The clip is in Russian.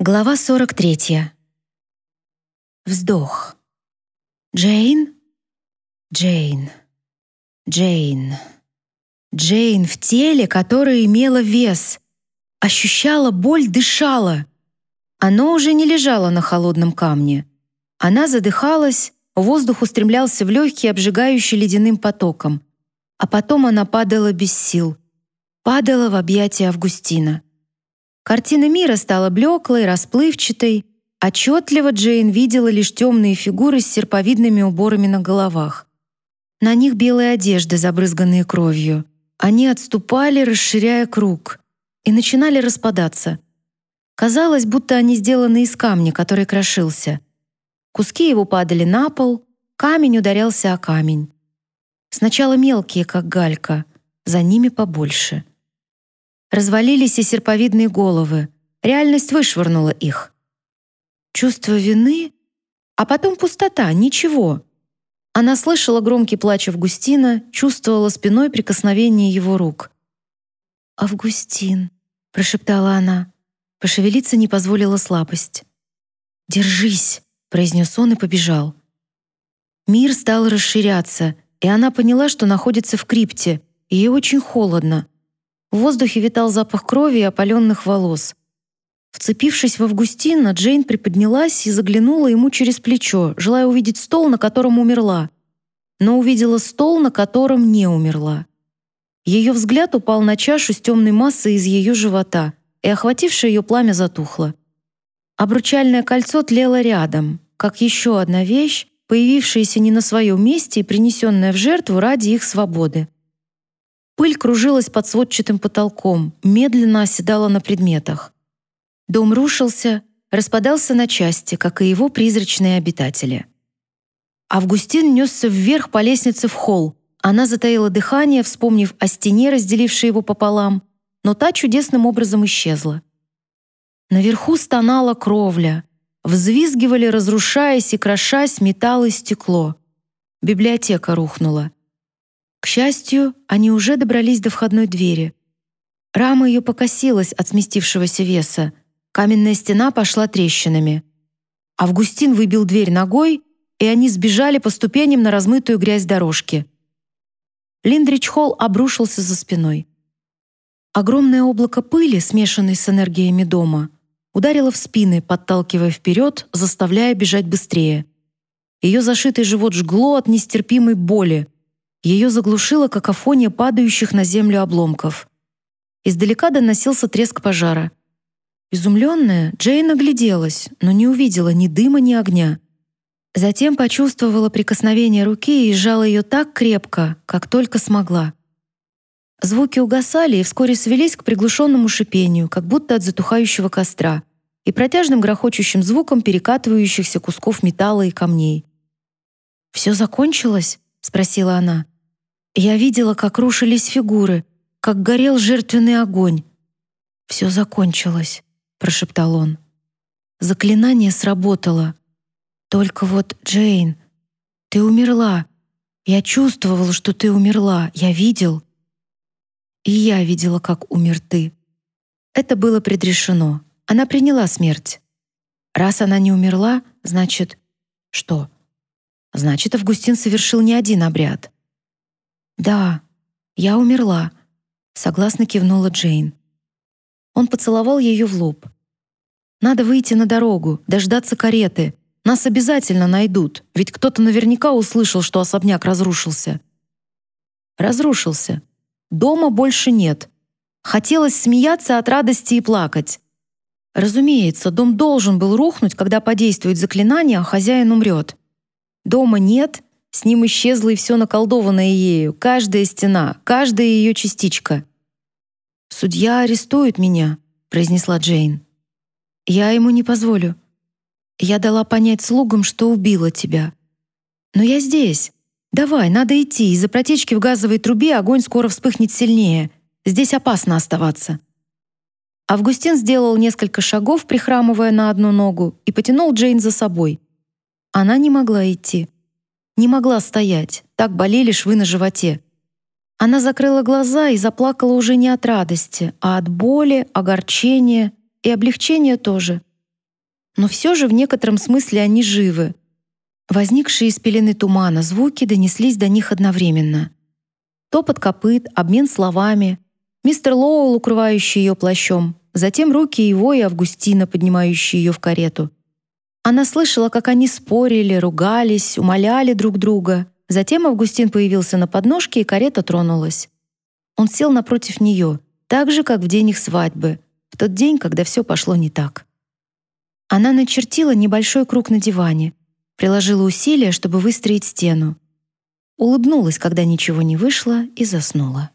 Глава 43. Вздох. Джейн? Джейн. Джейн. Джейн в теле, которое имело вес. Ощущала боль, дышала. Оно уже не лежало на холодном камне. Она задыхалась, воздух устремлялся в легкие, обжигающие ледяным потоком. А потом она падала без сил. Падала в объятия Августина. Картина мира стала блеклой, расплывчатой. Отчетливо Джейн видела лишь темные фигуры с серповидными уборами на головах. На них белые одежды, забрызганные кровью. Они отступали, расширяя круг, и начинали распадаться. Казалось, будто они сделаны из камня, который крошился. Куски его падали на пол, камень ударялся о камень. Сначала мелкие, как галька, за ними побольше — Развалились и серповидные головы. Реальность вышвырнула их. Чувство вины, а потом пустота, ничего. Она слышала громкий плач Августина, чувствовала спиной прикосновение его рук. «Августин», — прошептала она. Пошевелиться не позволила слабость. «Держись», — произнес он и побежал. Мир стал расширяться, и она поняла, что находится в крипте, и ей очень холодно. В воздухе витал запах крови и опаленных волос. Вцепившись в Августина, Джейн приподнялась и заглянула ему через плечо, желая увидеть стол, на котором умерла. Но увидела стол, на котором не умерла. Ее взгляд упал на чашу с темной массой из ее живота, и охватившее ее пламя затухло. Обручальное кольцо тлело рядом, как еще одна вещь, появившаяся не на своем месте и принесенная в жертву ради их свободы. Пыль кружилась под сводчатым потолком, медленно оседала на предметах. Дом рушился, распадался на части, как и его призрачные обитатели. Августин несся вверх по лестнице в холл. Она затаила дыхание, вспомнив о стене, разделившей его пополам, но та чудесным образом исчезла. Наверху стонала кровля, взвизгивали, разрушаясь и крошась металл и стекло. Библиотека рухнула. К счастью, они уже добрались до входной двери. Рама ее покосилась от сместившегося веса. Каменная стена пошла трещинами. Августин выбил дверь ногой, и они сбежали по ступеням на размытую грязь дорожки. Линдрич-холл обрушился за спиной. Огромное облако пыли, смешанной с энергиями дома, ударило в спины, подталкивая вперед, заставляя бежать быстрее. Ее зашитый живот жгло от нестерпимой боли — ее заглушила какофония падающих на землю обломков. Издалека доносился треск пожара. Изумленная, Джейн огляделась, но не увидела ни дыма, ни огня. Затем почувствовала прикосновение руки и сжала ее так крепко, как только смогла. Звуки угасали и вскоре свелись к приглушенному шипению, как будто от затухающего костра, и протяжным грохочущим звуком перекатывающихся кусков металла и камней. «Все закончилось?» — спросила она. Я видела, как рушились фигуры, как горел жертвенный огонь. «Все закончилось», — прошептал он. Заклинание сработало. Только вот, Джейн, ты умерла. Я чувствовал, что ты умерла. Я видел. И я видела, как умер ты. Это было предрешено. Она приняла смерть. Раз она не умерла, значит... Что? Значит, Августин совершил не один обряд. «Да, я умерла», — согласно кивнула Джейн. Он поцеловал ее в лоб. «Надо выйти на дорогу, дождаться кареты. Нас обязательно найдут, ведь кто-то наверняка услышал, что особняк разрушился». Разрушился. Дома больше нет. Хотелось смеяться от радости и плакать. Разумеется, дом должен был рухнуть, когда подействует заклинание, а хозяин умрет. Дома нет, с ним исчезло и все наколдованное ею, каждая стена, каждая ее частичка. «Судья арестует меня», — произнесла Джейн. «Я ему не позволю. Я дала понять слугам, что убила тебя. Но я здесь. Давай, надо идти. Из-за протечки в газовой трубе огонь скоро вспыхнет сильнее. Здесь опасно оставаться». Августин сделал несколько шагов, прихрамывая на одну ногу, и потянул Джейн за собой. Она не могла идти. Не могла стоять, так болели швы на животе. Она закрыла глаза и заплакала уже не от радости, а от боли, огорчения и облегчения тоже. Но все же в некотором смысле они живы. Возникшие из пелены тумана звуки донеслись до них одновременно. Топот копыт, обмен словами, мистер Лоуэлл, укрывающий ее плащом, затем руки его и Августина, поднимающие ее в карету. Она слышала, как они спорили, ругались, умоляли друг друга. Затем Августин появился на подножке, и карета тронулась. Он сел напротив нее, так же, как в день их свадьбы, в тот день, когда все пошло не так. Она начертила небольшой круг на диване, приложила усилия, чтобы выстроить стену. Улыбнулась, когда ничего не вышло, и заснула.